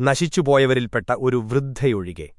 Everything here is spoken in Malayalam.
നശിച്ചുപോയവരിൽപ്പെട്ട ഒരു വൃദ്ധയൊഴികെ.